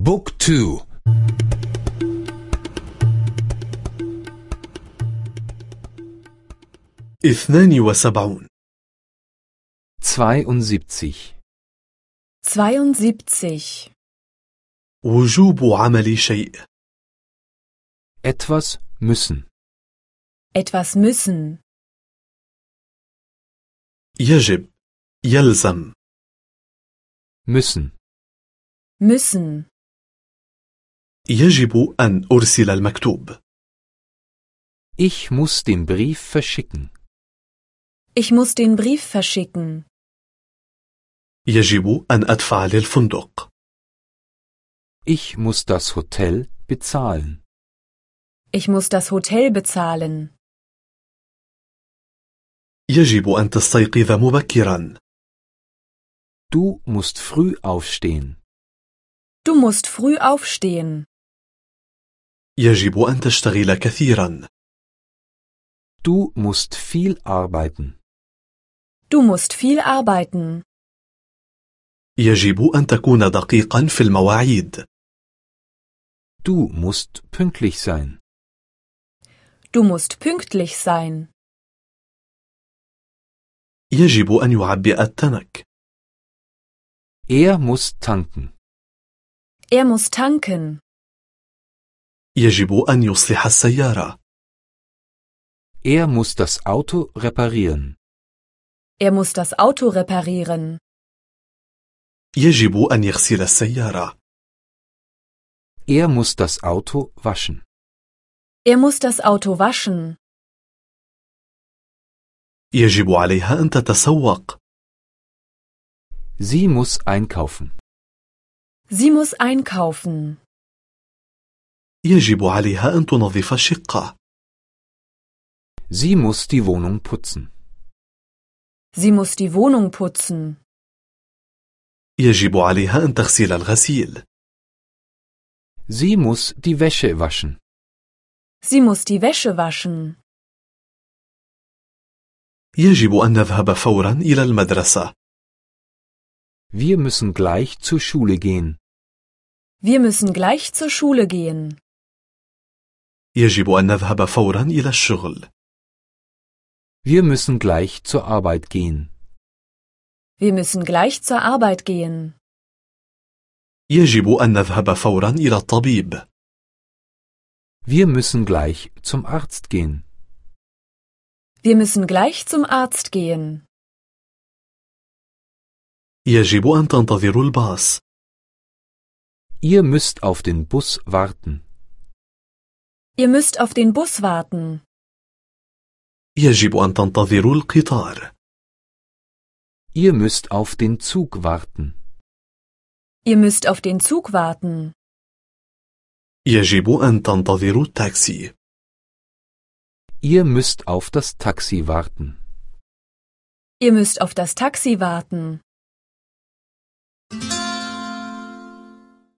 بوك تو اثنان وسبعون 72. 72. وجوب عمل شيء Etwas müssen. Etwas müssen. يجب يلزم Müssen. Müssen. يجب أن أرسل المكتوب Ich muss den Brief verschicken. Ich muss den Brief verschicken. يجب أن أدفع للفندق Ich muss das Hotel bezahlen. Ich muss das Hotel bezahlen. يجب أن تستيقظ مبكرا Du musst früh aufstehen. Du musst früh aufstehen. يجب أن تشتغل كثيرا Du musst viel arbeiten. Du musst viel arbeiten. يجب أن تكون دقيقا في المواعيد Du musst pünktlich sein. Du musst pünktlich sein. يجب أن يعبئ التنك Er muss tanken. Er muss tanken. يجب أن يصلح السيارة Er muss das Auto reparieren. Er muss das Auto reparieren. يجب أن يغسل السيارة Er muss das Auto waschen. Er muss das Auto waschen. يجب عليها أن تتسوق Sie muss einkaufen. Sie muss einkaufen. يجب عليها أن تنظف الشقة Sie muss die Wohnung putzen. Sie muss die Wohnung putzen. يجب عليها أن تغسل الغسيل Sie muss die Wäsche waschen. Sie muss die Wäsche waschen. يجب أن نذهب فورا إلى المدرسة Wir müssen gleich zur Schule gehen. Wir müssen gleich zur Schule gehen. يجب أن نذهب فورا إلى الشغل Wir müssen gleich zur Arbeit gehen. Wir müssen gleich zur Arbeit gehen. يجب أن نذهب فورا إلى الطبيب Wir müssen gleich zum Arzt gehen. Wir müssen gleich zum Arzt gehen. يجب أن تنتظروا الباص Ihr müsst auf den Bus warten. Ihr müsst auf den Bus warten. يجب أن تنتظروا القطار Ihr müsst auf den Zug warten. Ihr müsst auf den Zug warten. يجب أن تنتظروا التاكسي Ihr müsst auf das Taxi warten. Ihr müsst auf das Taxi warten.